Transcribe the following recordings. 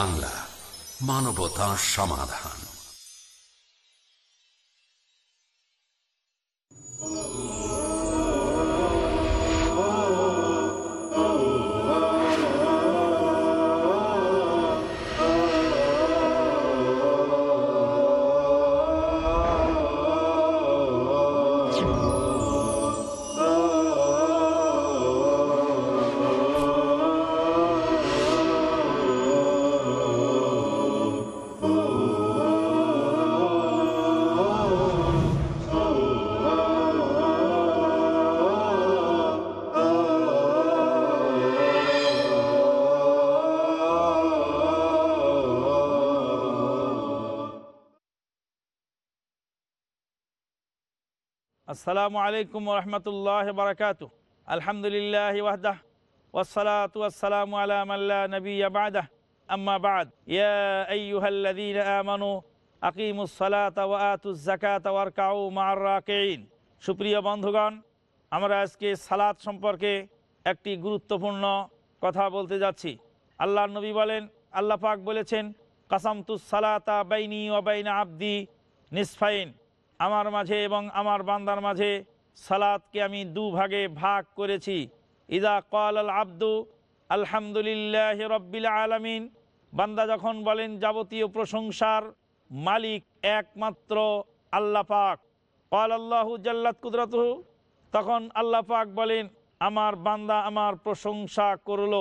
বাংলা মানবতা সমাধান। আসসালামু আলাইকুম রহমতুল্লাহ বারকাত আলহামদুলিল্লাহ ওয়াহদাহ والصلاة والسلام على من لا نبي بعده أما بعد يا أيها الذين آمنوا أقيموا الصلاة وآتوا الزكاة واركعوا مع الراكعين সুপ্রিয় বন্ধুগণ আমরা আজকে সালাত সম্পর্কে একটি গুরুত্বপূর্ণ কথা বলতে যাচ্ছি আল্লাহ নবী বলেন আল্লাহ পাক বলেছেন কাসামতুস সালাতা বাইনি ও বাইনা আব্দি নিসফাইন আমার মাঝে এবং আমার বান্দার মাঝে সালাদকে আমি দুভাগে ভাগ করেছি। ইদা কল আল আব্দু, আলহামদুলিল্লাহ রব্বিল আলমিন। বান্দা যখন বলেন যাবতীয় প্রশংসার মালিক একমাত্র আল্লাহ পাক। কল আল্লাহু জাল্লাত কুদরতহু, তখন আল্লাহ পাক বলেন, আমার বান্দা আমার প্রশংসা করল।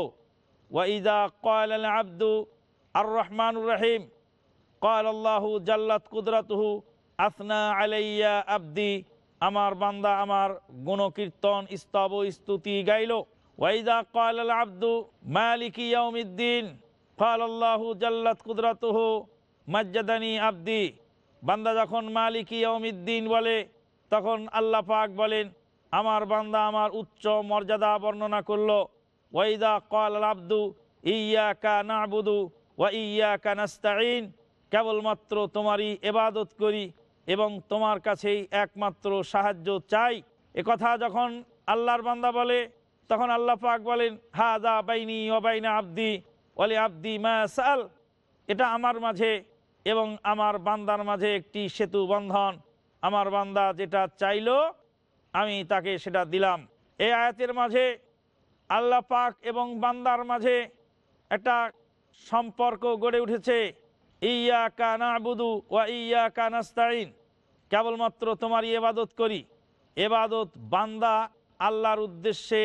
ওয়াইদা কল আল আব্দু, আর রহমানুর রহিম। কল আল্লাহু জাল্লাত কুদরতহু আসনা আলাইয়া আব্দি, আমার বান্দা আমার গুণকীর্তন, স্তব, স্তুতি গাইল। ওয়াইদা কাল আব্দু, মালিকি ইয়াউমিদ্দিন কাল আল্লাহু জাল্লাত কুদরাতুহু, মাজ্জাদানি আব্দি। বান্দা যখন মালিকি ইয়াউমিদ্দিন বলে, তখন আল্লাহ পাক বলেন, আমার বান্দা আমার উচ্চ মর্যাদা বর্ণনা করল। ওয়াইদা কাল আব্দু ইয়া কা নাবুদু ওয়া ইয়া কা নাস্তাইন কেবলমাত্র তোমারই এবাদত করি। এবং তোমার কাছেই একমাত্র সাহায্য চাই। কথা যখন আল্লাহর বান্দা বলে, তখন আল্লাহ পাক বলেন হা দা বাইনি ওবাইনা আব্দি ওলে আব্দি মা সাল। এটা আমার মাঝে এবং আমার বান্দার মাঝে একটি সেতু বন্ধন। আমার বান্দা যেটা চাইলো, আমি তাকে সেটা দিলাম। এই আয়াতের মাঝে আল্লাহ পাক এবং বান্দার মাঝে একটা সম্পর্ক গড়ে উঠেছে। ইয়া কানা বুদু ওয়া ইয়া কানাস্তাইন কেবলমাত্র তোমার এবাদত করি। এবাদত বান্দা আল্লাহর উদ্দেশ্যে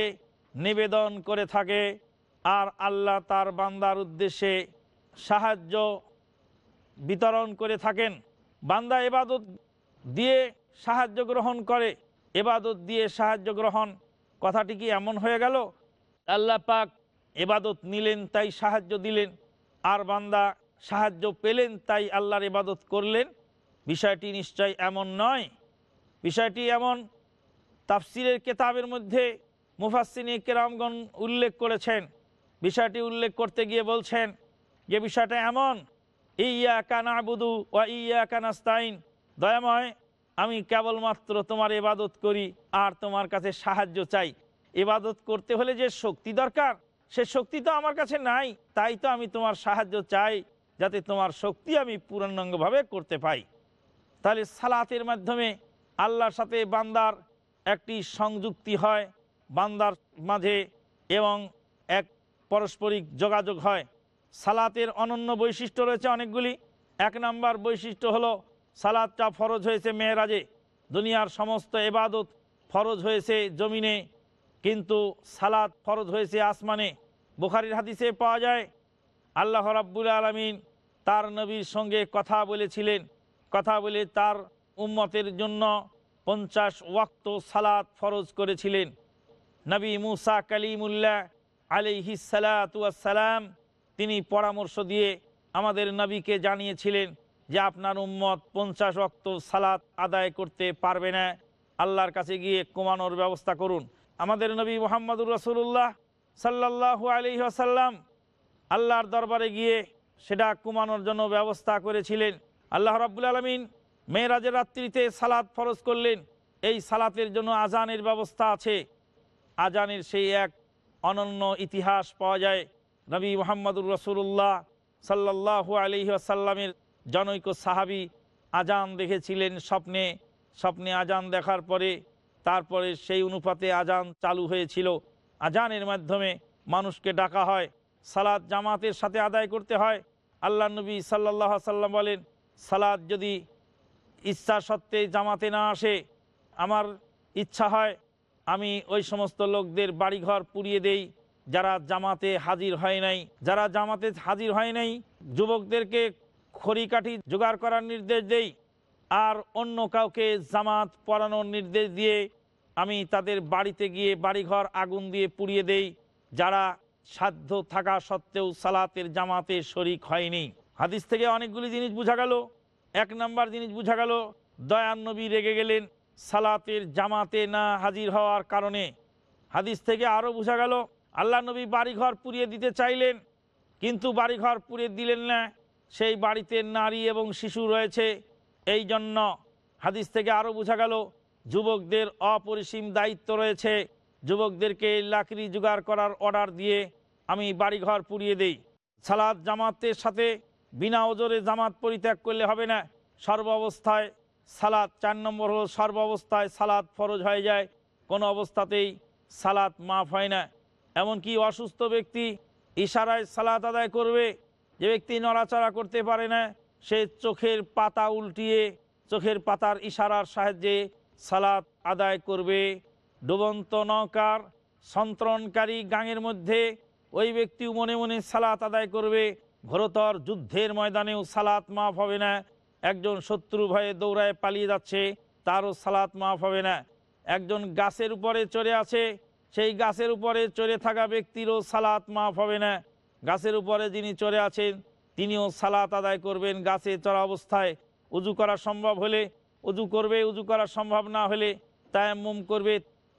নিবেদন করে থাকে আর আল্লাহ তার বান্দার উদ্দেশ্যে সাহায্য বিতরণ করে থাকেন। বান্দা এবাদত দিয়ে সাহায্য গ্রহণ করে। এবাদত দিয়ে সাহায্য গ্রহণ, কথাটি কি এমন হয়ে গেল? আল্লাহ পাক এবাদত নিলেন তাই সাহায্য দিলেন, আর বান্দা সাহায্য পেলেন তাই আল্লাহর এবাদত করলেন। বিষয়টি নিশ্চয় এমন নয়। বিষয়টি এমন তাফসিরের কেতাবের মধ্যে মুফাসিনী কেরামগণ উল্লেখ করেছেন। বিষয়টি উল্লেখ করতে গিয়ে বলছেন যে বিষয়টা এমন ইয়া কানা বুদু ও ইয়া কানাস্তাইন দয়াময়, আমি কেবলমাত্র তোমার ইবাদত করি আর তোমার কাছে সাহায্য চাই। ইবাদত করতে হলে যে শক্তি দরকার, সে শক্তি তো আমার কাছে নাই, তাই তো আমি তোমার সাহায্য চাই, যাতে তোমার শক্তি আমি পূর্ণাঙ্গভাবে করতে পাই। তাহলে সালাতের মাধ্যমে আল্লাহর সাথে বান্দার একটি সংযুক্তি হয়, বান্দার মাঝে এবং এক পারস্পরিক যোগাযোগ হয়। সালাতের অনন্য বৈশিষ্ট্য রয়েছে অনেকগুলি। এক নাম্বার বৈশিষ্ট্য হলো সালাদটা ফরজ হয়েছে মেয়েরাজে। দুনিয়ার সমস্ত এবাদত ফরজ হয়েছে জমিনে, কিন্তু সালাদ ফরজ হয়েছে আসমানে। বুখারির হাদিসে পাওয়া যায়, আল্লাহ রাব্বুল আলমিন তার নবীর সঙ্গে কথা বলেছিলেন। কথা বলে তার উম্মতের জন্য পঞ্চাশ ওয়াক্ত সালাত ফরজ করেছিলেন। নবী মুসা কালিমুল্লাহ আলিহিসালাম তিনি পরামর্শ দিয়ে আমাদের নবীকে জানিয়েছিলেন যে আপনার উম্মত পঞ্চাশ ওয়াক্ত সালাত আদায় করতে পারবে না। আল্লাহর কাছে গিয়ে কমানোর ব্যবস্থা করুন। আমাদের নবী মোহাম্মদুর রসুল্লাহ সাল্লাহু আলহি আসাল্লাম আল্লাহর দরবারে গিয়ে সেটা কমানোর জন্য ব্যবস্থা করেছিলেন। আল্লাহ রাব্বুল আলমিন মেয়েরাজের রাত্রিতে সালাদ ফরজ করলেন। এই সালাতের জন্য আজানের ব্যবস্থা আছে। আজানের সেই এক অনন্য ইতিহাস পাওয়া যায়। নবী মোহাম্মদুর রসুল্লাহ সাল্লাহ আলহি আসাল্লামের জনৈক সাহাবি আজান দেখেছিলেন স্বপ্নে। স্বপ্নে আজান দেখার পরে, তারপরে সেই অনুপাতে আজান চালু হয়েছিল। আজানের মাধ্যমে মানুষকে ডাকা হয়। সালাদ জামাতের সাথে আদায় করতে হয়। আল্লাহ নবী সাল্লাহ সাল্লাম বলেন সালাদ যদি ইচ্ছা সত্ত্বে জামাতে না আসে, আমার ইচ্ছা হয় আমি ওই সমস্ত লোকদের বাড়িঘর পুড়িয়ে দেই যারা জামাতে হাজির হয় নাই। যারা জামাতে হাজির হয় নাই, যুবকদেরকে খড়িকাঠি জোগাড় করার নির্দেশ দেই আর অন্য কাউকে জামাত পড়ানোর নির্দেশ দিয়ে আমি তাদের বাড়িতে গিয়ে বাড়িঘর আগুন দিয়ে পুড়িয়ে দেই যারা সাধ্য থাকা সত্ত্বেও সালাতের জামাতে শরিক হয়নি। হাদিস থেকে অনেকগুলি জিনিস বোঝা গেল। এক নাম্বার জিনিস বোঝা গেল দয়ান নবী রেগে গেলেন সালাতের জামাতে না হাজির হওয়ার কারণে। হাদিস থেকে আরও বোঝা গেল, আল্লাহ নবী বাড়িঘর পুড়িয়ে দিতে চাইলেন, কিন্তু বাড়িঘর পুড়িয়ে দিলেন না। সেই বাড়িতে নারী এবং শিশু রয়েছে এই জন্য হাদিস থেকে আরও বোঝা গেল, যুবকদের অপরিসীম দায়িত্ব রয়েছে। যুবকদেরকে লাকড়ি জোগাড় করার অর্ডার দিয়ে আমি বাড়িঘর পুড়িয়ে দেই। সালাদ জামাতের সাথে বিনা ওজরে জামাত পরিত্যাগ করলে হবে না। সর্ব অবস্থায় সালাদ চার নম্বর হলো সর্ব অবস্থায় সালাদ ফরজ হয়ে যায়। কোনো অবস্থাতেই সালাদ মাফ হয় না। এমনকি অসুস্থ ব্যক্তি ইশারায় সালাত আদায় করবে, যে ব্যক্তি নড়াচড়া করতে পারে না, সে চোখের পাতা উল্টিয়ে, চোখের পাতার ইশারার সাহায্যে সালাত আদায় করবে। ডুবন্ত নৌকার সন্ত্রণকারী গাঙের মধ্যে ওই ব্যক্তিও মনে মনে সালাত আদায় করবে। ঘোরতর যুদ্ধের ময়দানেও সালাত মাফ হবে না। একজন শত্রু ভয়ে দৌড়ায় পালিয়ে যাচ্ছে, তারও সালাত মাফ হবে না। একজন গাছের উপরে চড়ে আছে, সেই গাছের উপরে চড়ে থাকা ব্যক্তিরও সালাত মাফ হবে না। গাছের উপরে যিনি চড়ে আছেন, তিনিও সালাত আদায় করবেন গাছে চড়া অবস্থায়। উজু করা সম্ভব হলে উজু করবে, উজু করা সম্ভব না হলে তায়াম্মুম করবে।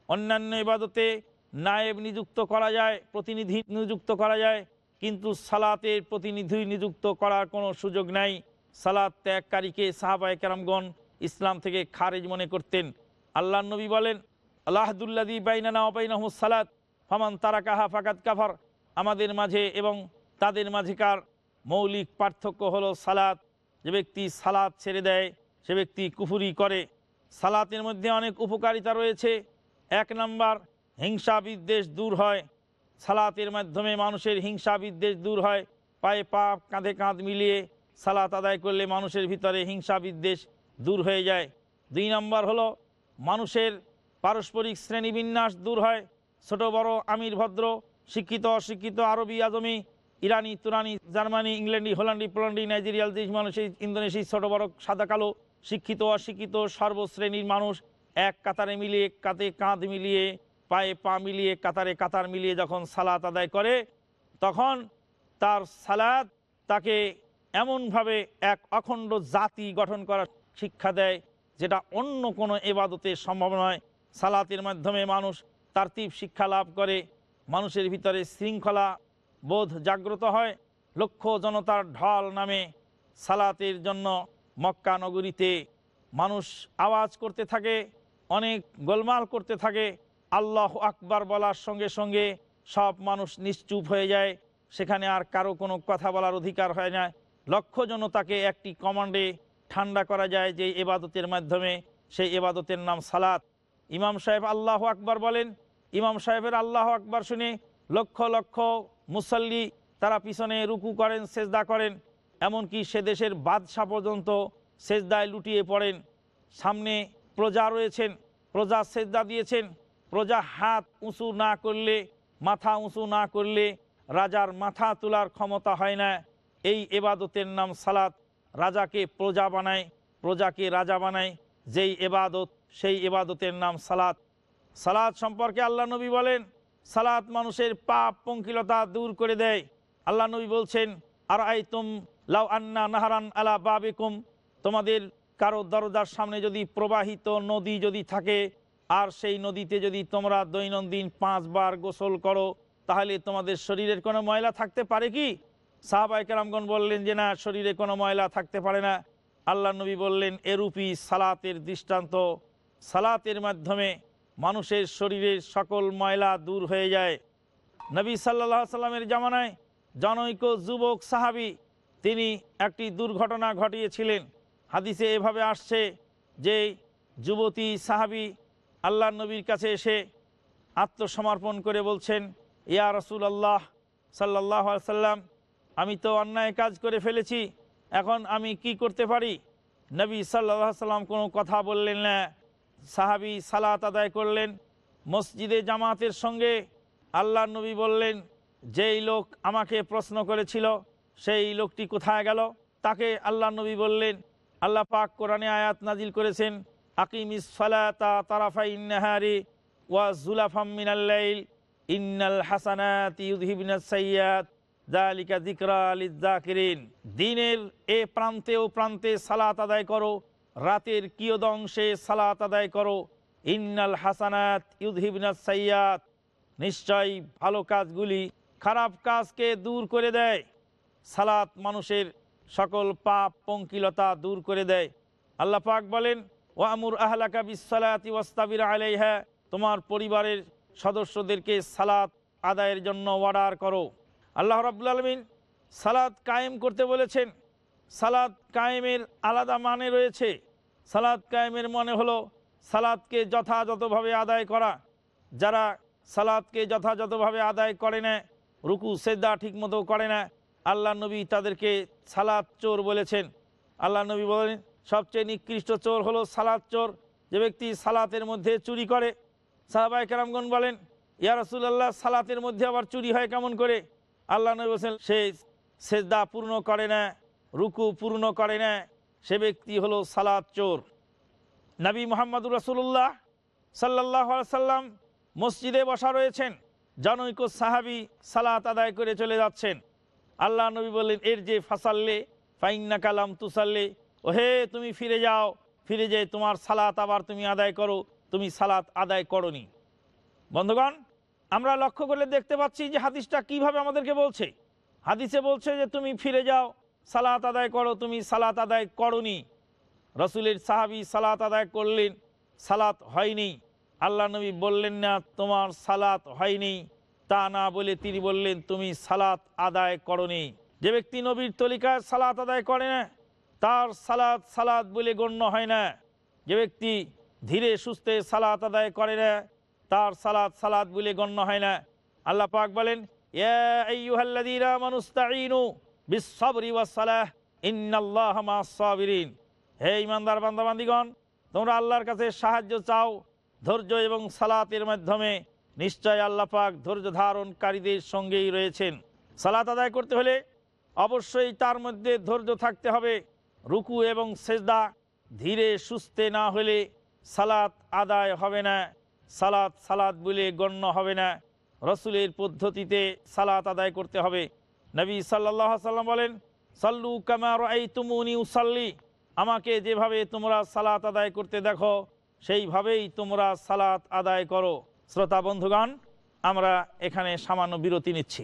অন্যান্য ইবাদতে নায়েব নিযুক্ত করা যায়, প্রতিনিধি নিযুক্ত করা যায়। কিন্তু সালাতের প্রতিনিধি নিযুক্ত করার কোনো সুযোগ নাই। সালাত ত্যাগকারীকে সাহাবায় কেরামগণ ইসলাম থেকে খারেজ মনে করতেন। আল্লাহ নবী বলেন আল্লাহদুল্লাদি বাইনানা অবাইনাহু সালাত, ফমান তারা কাহা ফাকাত কাফার। আমাদের মাঝে এবং তাদের মাঝেকার মৌলিক পার্থক্য হলো সালাত। যে ব্যক্তি সালাত ছেড়ে দেয়, সে ব্যক্তি কুফুরি করে। সালাতের মধ্যে অনেক উপকারিতা রয়েছে। এক নাম্বার হিংসা বিদ্বেষ দূর হয়। সালাতের মাধ্যমে মানুষের হিংসা বিদ্বেষ দূর হয়। পায়ে পা কাঁধে কাঁধ মিলিয়ে সালাত আদায় করলে মানুষের ভিতরে হিংসা বিদ্বেষ দূর হয়ে যায়। দুই নম্বর হলো, মানুষের পারস্পরিক শ্রেণীবিন্যাস দূর হয়। ছোট, বড় আমির, ভদ্র, শিক্ষিত, অশিক্ষিত, আরবি, আজমি, ইরানি, তুরানি, জার্মানি, ইংল্যান্ডি, হোল্যান্ডি, পোল্যান্ডি, নাইজেরিয়াল, দেশ মানুষ ইন্দোনেশিয়া ছোট, বড়, সাদা, কালো, শিক্ষিত, অশিক্ষিত, সর্বশ্রেণীর মানুষ এক কাতারে মিলিয়ে, কাঁধে কাঁধ মিলিয়ে পায়ে পা মিলিয়ে, কাতারে কাতার মিলিয়ে যখন সালাত আদায় করে, তখন তার সালাদ তাকে এমনভাবে এক অখণ্ড জাতি গঠন করার শিক্ষা দেয়, যেটা অন্য কোনো এবাদতে সম্ভব নয়। সালাতের মাধ্যমে মানুষ তার্তিব শিক্ষা লাভ করে, মানুষের ভিতরে শৃঙ্খলা বোধ জাগ্রত হয়। লক্ষ জনতার ঢল নামে সালাতের জন্য মক্কা নগরীতে মানুষ আওয়াজ করতে থাকে, অনেক গোলমাল করতে থাকে। আল্লাহ আকবার বলার সঙ্গে সঙ্গে সব মানুষ নিশ্চুপ হয়ে যায়। সেখানে আর কারও কোনো কথা বলার অধিকার হয় না। লক্ষ জনতাকে একটি কমান্ডে ঠান্ডা করা যায় যে এবাদতের মাধ্যমে সেই এবাদতের নাম সালাত। ইমাম সাহেব আল্লাহ আকবার বলেন, ইমাম সাহেবের আল্লাহ আকবার শুনে লক্ষ লক্ষ মুসল্লি তারা পিছনে রুকু করেন, সেজদা করেন। এমনকি সে দেশের বাদশাহ পর্যন্ত সেজদায় লুটিয়ে পড়েন। সামনে প্রজা রয়েছেন, প্রজা সেজদা দিয়েছেন। প্রজা হাত উঁচু না করলে, মাথা উঁচু না করলে রাজার মাথা তোলার ক্ষমতা হয় না। এই এবাদতের নাম সালাত। রাজাকে প্রজা বানায়, প্রজাকে রাজা বানায়। যেই এবাদত, সেই এবাদতের নাম সালাত। সালাত সম্পর্কে আল্লাহ নবী বলেন, সালাত মানুষের পাপ পঙ্কিলতা দূর করে দেয়। আল্লাহ নবী বলছেন আর আই তুম লাউ আন্না নাহারান আলা বাবিকুম। তোমাদের কারও দরজার সামনে যদি প্রবাহিত নদী যদি থাকে আর সেই নদীতে যদি তোমরা দৈনন্দিন পাঁচবার গোসল করো, তাহলে তোমাদের শরীরের কোনো ময়লা থাকতে পারে কি? সাহাবাই কেরামগণ বললেন যে, না, শরীরে কোনো ময়লা থাকতে পারে না। আল্লাহ নবী বললেন, এরূপই সালাতের দৃষ্টান্ত। সালাতের মাধ্যমে মানুষের শরীরের সকল ময়লা দূর হয়ে যায়। নবী সাল্লাহ সাল্লামের জামানায় জনৈক যুবক সাহাবি, তিনি একটি দুর্ঘটনা ঘটিয়েছিলেন। হাদিসে এভাবে আসছে যে, যুবতী সাহাবি আল্লাহ নবীর কাছে এসে আত্মসমর্পণ করে বলছেন, ইয়া রসুল আল্লাহ সাল্লাহ সাল্লাম, আমি তো অন্যায় কাজ করে ফেলেছি, এখন আমি কি করতে পারি? নবী সাল্লাহ সাল্লাম কোনো কথা বললেন না। সাহাবি সালাত আদায় করলেন। মসজিদে জামাতের সঙ্গে আল্লাহ নবী বললেন, যেই লোক আমাকে প্রশ্ন করেছিল, সেই লোকটি কোথায় গেল? তাকে আল্লাহ নবী বললেন, আল্লাহ পাক কোরআনে আয়াত নাজিল করেছেন তারাফাই জুলাফাম হাসানাত লিয-যাকিরিন দিনের এ প্রান্তে ও প্রান্তে সালাত আদায় করো, রাতের কিয়দংশে সালাত আদায় করো, ইন্নাল হাসানাত ইউযহিবনাস সাইয়্যাত। নিশ্চয়ই ভালো কাজগুলি খারাপ কাজকে দূর করে দেয়, সালাত মানুষের সকল পাপ পঙ্কিলতা দূর করে দেয়। আল্লাহ পাক বলেন ওয়ামুর আহলাকা বিসালাতি ওয়াস্তাবির আলাইহা, তোমার পরিবারের সদস্যদেরকে সালাত আদায়ের জন্য অর্ডার করো। আল্লাহ রাব্বুল আলমিন সালাদ কায়েম করতে বলেছেন। সালাদ কায়েমের আলাদা মানে রয়েছে। সালাদ কায়েমের মনে হলো সালাদকে যথাযথভাবে আদায় করা। যারা সালাদকে যথাযথভাবে আদায় করে না, রুকু সেদ্দা ঠিকমতো করে না, আল্লাহ নবী তাদেরকে সালাদ চোর বলেছেন। আল্লাহ নবী বলেন সবচেয়ে নিকৃষ্ট চোর হলো সালাদ চোর। যে ব্যক্তি সালাতের মধ্যে চুরি করে। সাহাবাই কেরামগণ বলেন, ইয়া রসুল্লাহ সালাতের মধ্যে আবার চুরি হয় কেমন করে? আল্লাহ নবী বলছেন, সে সেজদা পূর্ণ করে না, রুকু পূর্ণ করে না। সে ব্যক্তি হলো সালাদ চোর। নবী মোহাম্মদুর রসুল্লাহ সাল্লাহ সাল্লাম মসজিদে বসা রয়েছেন। জনৈক সাহাবি সালাত আদায় করে চলে যাচ্ছেন। আল্লাহ নবী বললেন, এর যে ফাসাল্লে ফাইন্না কালাম তুসাল্লে ও হে তুমি ফিরে যাও, ফিরে যেয়ে তোমার সালাত আবার তুমি আদায় করো, তুমি সালাত আদায় করনি। বন্ধুগণ, আমরা লক্ষ্য করলে দেখতে পাচ্ছি যে হাদিসটা কীভাবে আমাদেরকে বলছে। হাদিসে বলছে যে তুমি ফিরে যাও, সালাত আদায় করো, তুমি সালাত আদায় করনি। রসুলের সাহাবি সালাত আদায় করলেন, সালাত হয়নি। আল্লাহ নবী বললেন না, তোমার সালাত হয়নি। তা না বলে তিনি বললেন, তুমি সালাত আদায় করনি। যে ব্যক্তি নবীর তলিকায় সালাত আদায় করে না তার সালাদ সালাদ বলে গণ্য হয় না। যে ব্যক্তি ধীরে সুস্থে সালাত আদায় করে না, তার সালাদ সালাদ বলে গণ্য হয় না। আল্লাহ পাক বলেন হে ইমানদার বান্দাবান্দিগণ, তোমরা আল্লাহর কাছে সাহায্য চাও, ধৈর্য এবং সালাতের মাধ্যমে। নিশ্চয় আল্লাহ পাক ধৈর্য ধারণকারীদের সঙ্গেই রয়েছেন। সালাত আদায় করতে হলে অবশ্যই তার মধ্যে ধৈর্য থাকতে হবে। রুকু এবং সেজদা, ধীরে সুস্থে না হলে সালাত আদায় হবে না। সালাত সালাত বলে গণ্য হবে না। রসুলের পদ্ধতিতে সালাত আদায় করতে হবে। নবী সাল্লাহ সাল্লাম বলেন, সাল্লু কামার এই তুমুনি উসাল্লি। আমাকে যেভাবে তোমরা সালাত আদায় করতে দেখো, সেইভাবেই তোমরা সালাত আদায় করো। শ্রোতা বন্ধুগণ, আমরা এখানে সামান্য বিরতি নিচ্ছি।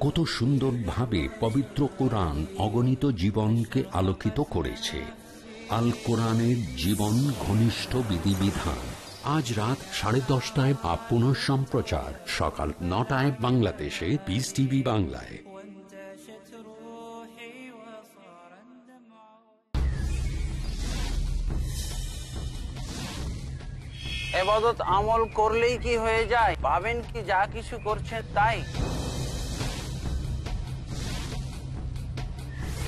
কত সুন্দরভাবে পবিত্র কোরআন অগণিত জীবনকে আলোকিত করেছে। আল কোরআনের জীবন ঘনিষ্ঠ বিধিবিধান। আজ রাত সাড়ে দশটায় বা পুনঃ সম্প্রচার। সকাল নটায় বাংলাদেশে পিস টিভি বাংলায়। আবাদত আমল করলেই কি হয়ে যায়? পাবেন কি যা কিছু করছেন তাই?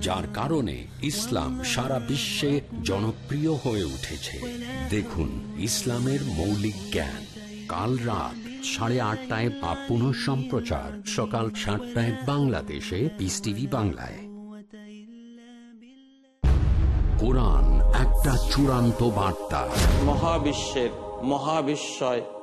যার কারণে ইসলাম সারা বিশ্বে জনপ্রিয় হয়ে উঠেছে। দেখুন, ইসলামের মৌলিক জ্ঞান। কাল রাত সাড়ে আটটায় বা পুনঃ সম্প্রচার। সকাল সাতটায় বাংলাদেশে পিস টিভি বাংলায়। কোরআন একটা চূড়ান্ত বার্তা। মহাবিশ্বের মহাবিস্ময়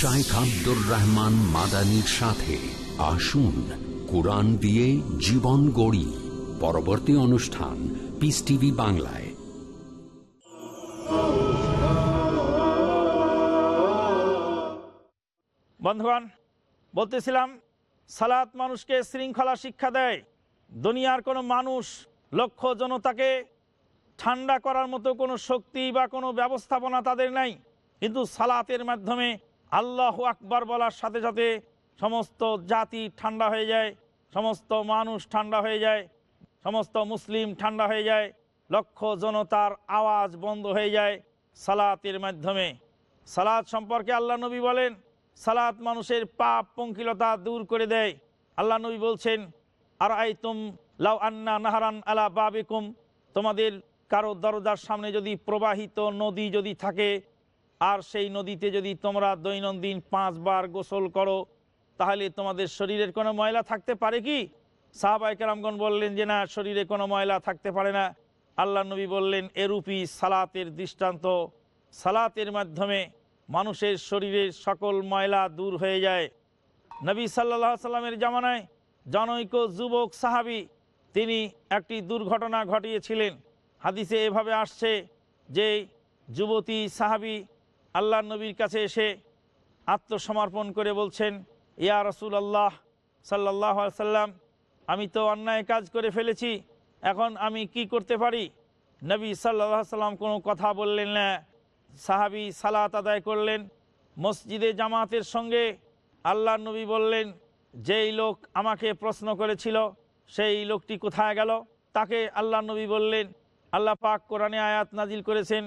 শাইখ আব্দুর রহমান মাদানির সাথে আসুন কোরআন দিয়ে জীবন গড়ি। পরবর্তী অনুষ্ঠান পিস টিভি বাংলায়। বন্ধুগণ, বলতেছিলাম, সালাত মানুষকে শৃঙ্খলা শিক্ষা দেয়। দুনিয়ার কোনো মানুষ লক্ষ্য জনতাকে ঠান্ডা করার মতো কোনো শক্তি বা কোনো ব্যবস্থাপনা তাদের নাই। কিন্তু সালাতের মাধ্যমে আল্লাহ আকবার বলার সাথে সাথে সমস্ত জাতি ঠান্ডা হয়ে যায়, সমস্ত মানুষ ঠান্ডা হয়ে যায়, সমস্ত মুসলিম ঠান্ডা হয়ে যায়, লক্ষ জনতার আওয়াজ বন্ধ হয়ে যায় সালাতের মাধ্যমে। সালাত সম্পর্কে আল্লাহ নবী বলেন, সালাত মানুষের পাপ পঙ্কিলতা দূর করে দেয়। আল্লাহ নবী বলছেন আর আই তুম লাউ আন্না নাহারান আলা বাবিকুম, তোমাদের কারও দরজার সামনে যদি প্রবাহিত নদী যদি থাকে আর সেই নদীতে যদি তোমরা দৈনন্দিন পাঁচবার গোসল করো, তাহলে তোমাদের শরীরের কোনো ময়লা থাকতে পারে কি? সাহাবাই কেরামগণ বললেন যে না, শরীরে কোনো ময়লা থাকতে পারে না। আল্লাহ নবী বললেন, এরূপই সালাতের দৃষ্টান্ত। সালাতের মাধ্যমে মানুষের শরীরের সকল ময়লা দূর হয়ে যায়। নবী সাল্লাহ সাল্লামের জামানায় জনৈক যুবক সাহাবি, তিনি একটি দুর্ঘটনা ঘটিয়েছিলেন। হাদিসে এভাবে আসছে যে যুবতী সাহাবি আল্লাহ নবীর কাছে এসে আত্মসমর্পণ করে বলছেন, ইয়া রসুল আল্লাহ সাল্লাহ সাল্লাম, আমি তো অন্যায় কাজ করে ফেলেছি, এখন আমি কি করতে পারি? নবী সাল্লাহ সাল্লাম কোনো কথা বললেন না। সাহাবি সালাত আদায় করলেন। মসজিদে জামাতের সঙ্গে আল্লাহ নবী বললেন, যেই লোক আমাকে প্রশ্ন করেছিল, সেই লোকটি কোথায় গেল? তাকে আল্লাহ নবী বললেন, আল্লাহ পাক কোরআনে আয়াত নাজিল করেছেন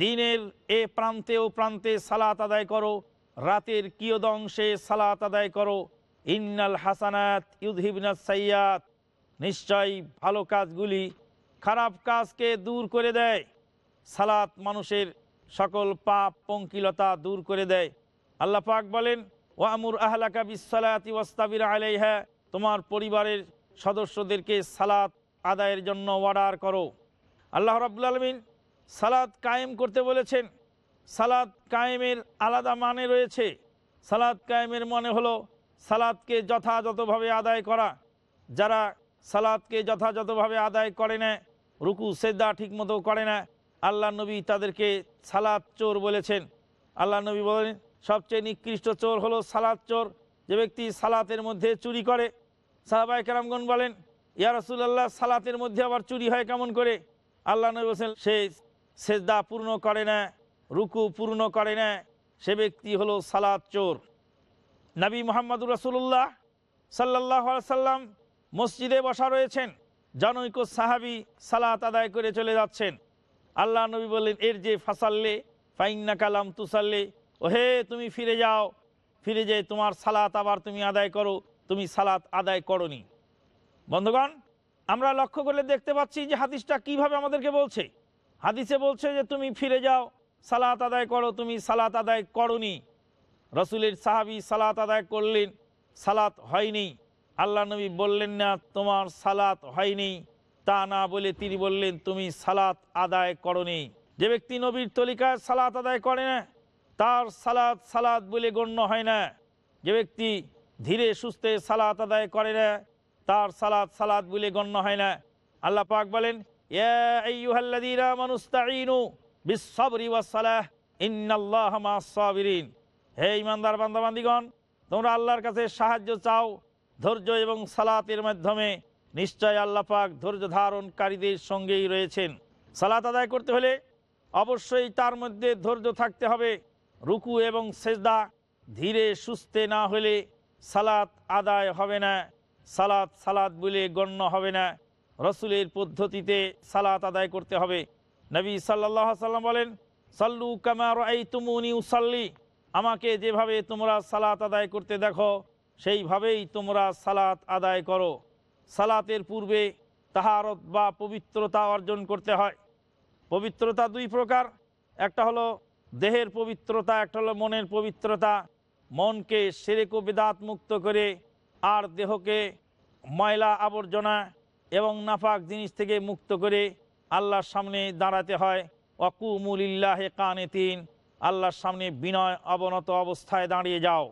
দিনের এ প্রান্তে ও প্রান্তে সালাত আদায় করো, রাতের কিয়দংশে সালাত আদায় করো, ইন্নাল হাসানাত ইউযহিবনাস সাইয়্যাত। নিশ্চয়ই ভালো কাজগুলি খারাপ কাজকে দূর করে দেয়। সালাত মানুষের সকল পাপ পঙ্কিলতা দূর করে দেয়। আল্লাহ পাক বলেন ওয়ামুর আহলাকা বিসালাতি ওয়াস্তাবির আলাইহা, তোমার পরিবারের সদস্যদেরকে সালাত আদায়ের জন্য অর্ডার করো। আল্লাহ রাব্বুল আলমিন সালাদ কায়েম করতে বলেছেন। সালাদ কায়েমের আলাদা মানে রয়েছে। সালাদ কায়েমের মনে হলো সালাদকে যথাযথভাবে আদায় করা। যারা সালাদকে যথাযথভাবে আদায় করে না, রুকু সেদ্দা ঠিকমতো করে না, আল্লাহ নবী তাদেরকে সালাদ চোর বলেছেন। আল্লাহ নবী বলেন সবচেয়ে নিকৃষ্ট চোর হলো সালাদ চোর। যে ব্যক্তি সালাতের মধ্যে চুরি করে। সাহাবাই কেরামগণ বলেন, ইয়া রসুল্লাহ সালাতের মধ্যে আবার চুরি হয় কেমন করে? আল্লাহ নবী বলছেন, সে সেজদা পূর্ণ করে না, রুকু পূর্ণ করে না। সে ব্যক্তি হলো সালাদ চোর। নবী মোহাম্মদুর রসুল্লাহ সাল্লাহ সাল্লাম মসজিদে বসা রয়েছেন। জনৈক সাহাবি সালাত আদায় করে চলে যাচ্ছেন। আল্লাহ নবী বললেন, এর যে ফাসাল্লে ফাইন্না কালাম তুসাল্লে ও হে তুমি ফিরে যাও। ফিরে যেয়ে তোমার সালাত আবার তুমি আদায় করো। তুমি সালাত আদায় করনি। বন্ধুগণ, আমরা লক্ষ্য করলে দেখতে পাচ্ছি যে হাদিসটা কীভাবে আমাদেরকে বলছে। হাদিসে বলছে যে, তুমি ফিরে যাও, সালাত আদায় করো, তুমি সালাত আদায় করনি। রসুলের সাহাবি সালাত আদায় করলেন, সালাত হয়নি। আল্লাহ নবী বললেন না, তোমার সালাত হয়নি। তা না বলে তিনি বললেন, তুমি সালাত আদায় করনি। যে ব্যক্তি নবীর তলিকায় সালাত আদায় করে না তার সালাদ সালাদ বলে গণ্য হয় না। যে ব্যক্তি ধীরে সুস্থে সালাত আদায় করে না, তার সালাদ সালাদ বলে গণ্য হয় না। আল্লাহ পাক বলেন হে ইমানদার বান্দাবান্দিগণ, তোমরা আল্লাহর কাছে সাহায্য চাও, ধৈর্য এবং সালাতের মাধ্যমে। নিশ্চয় আল্লাহ পাক ধৈর্য ধারণকারীদের সঙ্গেই রয়েছেন। সালাত আদায় করতে হলে অবশ্যই তার মধ্যে ধৈর্য থাকতে হবে। রুকু এবং সেজদা, ধীরে সুস্থে না হলে সালাত আদায় হবে না। সালাত সালাত বলে গণ্য হবে না। রসুলের পদ্ধতিতে সালাত আদায় করতে হবে। নবী সাল্লাহ সাল্লাম বলেন, সাল্লু কামার এই তুমুনি উসাল্লি। আমাকে যেভাবে তোমরা সালাত আদায় করতে দেখো, সেইভাবেই তোমরা সালাত আদায় করো। সালাতের পূর্বে তাহারত বা পবিত্রতা অর্জন করতে হয়। পবিত্রতা দুই প্রকার। একটা হলো দেহের পবিত্রতা, একটা হলো মনের পবিত্রতা, মনকে সেরেক বেদাত মুক্ত করে, আর দেহকে ময়লা আবর্জনা এবং নাফাক জিনিস থেকে মুক্ত করে আল্লাহর সামনে দাঁড়াতে হয়। অকুমুলিল্লাহে কানে তিন আল্লাহর সামনে বিনয় অবনত অবস্থায় দাঁড়িয়ে যাও।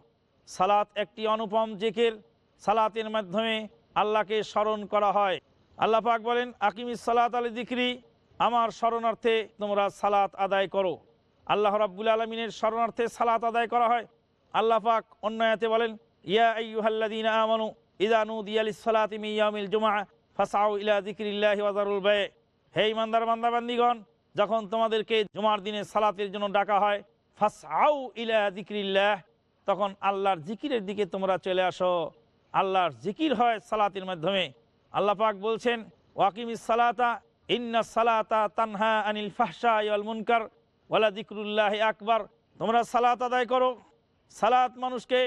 সালাত একটি অনুপম জেকের। সালাতের মাধ্যমে আল্লাহকে স্মরণ করা হয়। আল্লাহ পাক বলেন, আকিমিস সালাত আলী দিকরি আমার স্মরণার্থে তোমরা সালাত আদায় করো। আল্লাহ রাব্বুল আলমিনের স্মরণার্থে সালাত আদায় করা হয়। আল্লাহ পাক অন্যায়তে বলেন, ইয়া আইয়ুহাল্লাদিন আমানু ইদানু দিয়ালিস সালাতি মিয়ামিল জুমা ফাসাউ ইলা যিকরিল্লাহি ওয়াজারুল বে। হে ইমানদার বান্দাবান্দিগণ, যখন তোমাদেরকে জুমার দিনে সালাতের জন্য ডাকা হয় ফাসাউ ইলা যিকরিল্লাহ, তখন আল্লাহর জিকিরের দিকে তোমরা চলে আসো। আল্লাহর জিকির হয় সালাতের মাধ্যমে। আল্লাহ পাক বলছেন ওয়াকিমিস সালাতা ইন্না সালাতা তানহা আনিল ফাহশা ওয়াল মুনকার। ওয়ালা যিকরুল্লাহি আকবার, তোমরা সালাত আদায় করো। সালাত মানুষকে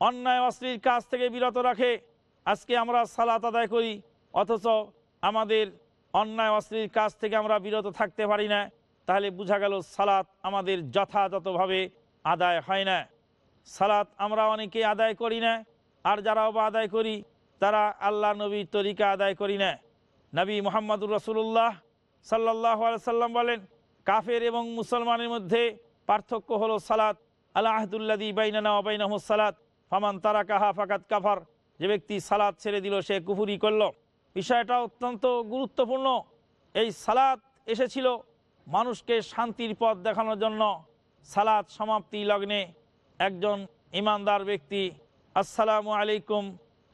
অন্যায়, অশ্লীল কাজ থেকে বিরত রাখে। আজকে আমরা সালাত আদায় করি, অথচ আমাদের অন্যায়, অশ্লীল কাজ থেকে আমরা বিরত থাকতে পারি না। তাহলে বোঝা গেল সালাত আমাদের যথাযথভাবে আদায় হয় না। সালাত আমরা অনেকে আদায় করি না, আর যারাও বা আদায় করি, তারা আল্লাহ নবীর তরিকা আদায় করি না। নবী মোহাম্মদুর রসুল্লাহ সাল্লাহ সাল্লাম বলেন কাফের এবং মুসলমানের মধ্যে পার্থক্য হলো সালাত। আল্লাহ আহদুল্লাদি বাইনানা ওবাইনাহ সালাত। ফামান তারা কাহা ফাকাত কাফার। যে ব্যক্তি সালাত ছেড়ে দিল, সে কুফুরি করল। বিষয়টা অত্যন্ত গুরুত্বপূর্ণ। এই সালাত এসেছিল মানুষকে শান্তির পথ দেখানোর জন্য। সালাত সমাপ্তি লগ্নে একজন ইমানদার ব্যক্তি আসসালামু আলাইকুম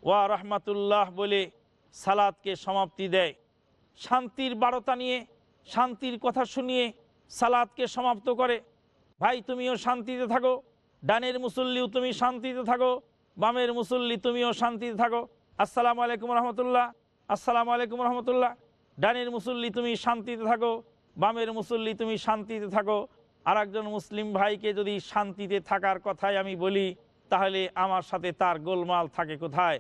ওয়া রহমাতুল্লাহ বলে সালাদকে সমাপ্তি দেয়। শান্তির বারতা নিয়ে, শান্তির কথা শুনিয়ে সালাদকে সমাপ্ত করে, ভাই, তুমিও শান্তিতে থাকো। ডানের মুসল্লিও তুমি শান্তিতে থাকো। বামের মুসল্লি তুমিও শান্তিতে থাকো। আসসালামু আলাইকুম রহমতুল্লাহ। আসসালামু আলাইকুম রহমতুল্লাহ। ডানের মুসল্লি তুমি শান্তিতে থাকো। বামের মুসল্লি তুমি শান্তিতে থাকো। আর একজন মুসলিম ভাইকে যদি শান্তিতে থাকার কথাই আমি বলি, তাহলে আমার সাথে তার গোলমাল থাকে কোথায়?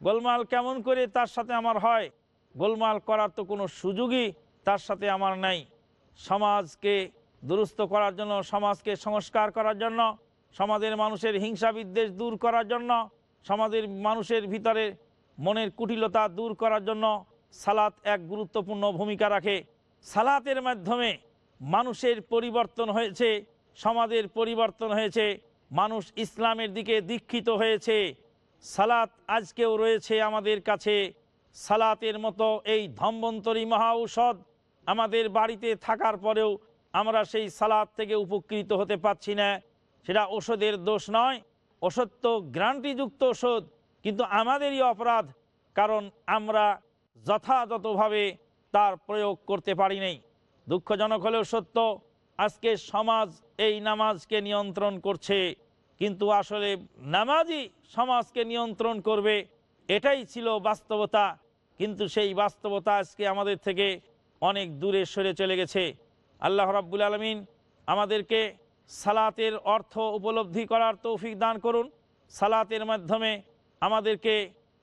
গোলমাল কেমন করে তার সাথে আমার হয়? গোলমাল করার তো কোনো সুযোগই তার সাথে আমার নাই। সমাজকে দুরুস্ত করার জন্য, সমাজকে সংস্কার করার জন্য, সমাজের মানুষের হিংসা বিদ্বেষ দূর করার জন্য, সমাজের মানুষের ভিতরে মনের কুটিলতা দূর করার জন্য সালাত এক গুরুত্বপূর্ণ ভূমিকা রাখে। সালাতের মাধ্যমে মানুষের পরিবর্তন হয়েছে, সমাজের পরিবর্তন হয়েছে, মানুষ ইসলামের দিকে দীক্ষিত হয়েছে। সালাত আজকেও রয়েছে আমাদের কাছে। সালাতের মতো এই ধম্বন্তরী মহা ঔষধ আমাদের বাড়িতে থাকার পরেও আমরা সেই সালাদ থেকে উপকৃত হতে পারছি না। সেটা ওষুধের দোষ নয়, ওষুধ তো গ্রান্টিযুক্ত ওষুধ, কিন্তু আমাদেরই অপরাধ, কারণ আমরা যথাযথভাবে তার প্রয়োগ করতে পারি নাই। দুঃখজনক হলেও সত্য, আজকে সমাজ এই নামাজকে নিয়ন্ত্রণ করছে, কিন্তু আসলে নামাজই সমাজকে নিয়ন্ত্রণ করবে, এটাই ছিল বাস্তবতা। কিন্তু সেই বাস্তবতা আজকে আমাদের থেকে অনেক দূরে সরে চলে গেছে। আল্লাহ রাব্বুল আলমিন আমাদেরকে সালাতের অর্থ উপলব্ধি করার তৌফিক দান করুন। সালাতের মাধ্যমে আমাদেরকে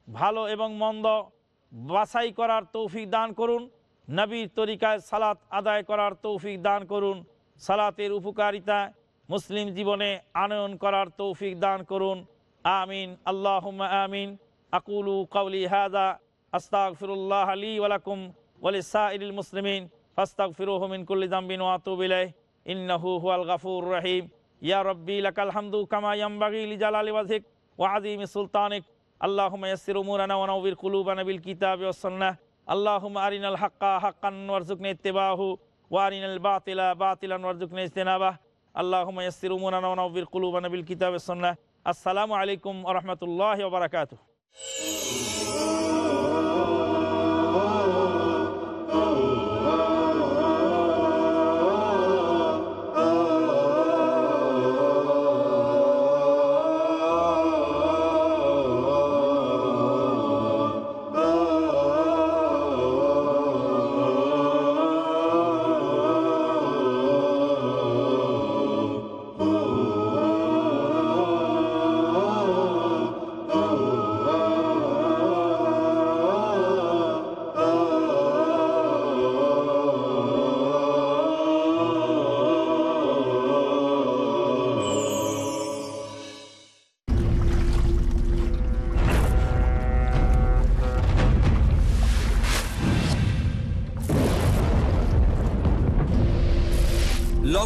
ভালো এবং মন্দ বাছাই করার তৌফিক দান করুন। নবীর তরিকায় সালাত আদায় করার তৌফিক দান করুন। সালাতের উপকারিতা মুসলিম জীবনে আনয়ন করার তৌফিক দান করুন। আমিন আল্লাহ আমিন। আকুলু কাউলি হাদা আস্তাগফিরুল্লাহ আলী ওয়ালাকুম ওয়ালি সাঈল মুসলিমিন ফাস্তাক ফিরুহমিন কুল্লি জাম্বিন ওয়াতুবিলাই ইন্নাহু হুয়াল গাফুর রহিম ইয়া রব্বি লাকাল হামদু কামা ইয়ামবাগি লিজালালি ওয়াজিক ওয়া আযীমি সুলতানিক আল্লাহুম্মা ইয়াসসির উমুরানা ওয়া নাওবির কুলুবানা বিল কিতাবি ওয়াস সুন্নাহ আল্লাহুম্মা আরিনাল হাক্কা হাক্কান ওয়ারজুকনা ইত্তিবাহু ওয়া আরিনাল বাতিলা বাতিলান ওয়ারজুকনা ইজতিনাবাহ আল্লাহুম্মা ইয়াসসির উমুরানা ওয়া নাওবির কুলুবানা বিল কিতাবি ওয়াস সুন্নাহ আসসালামু আলাইকুম ওয়া রাহমাতুল্লাহি ওয়া বারাকাতুহু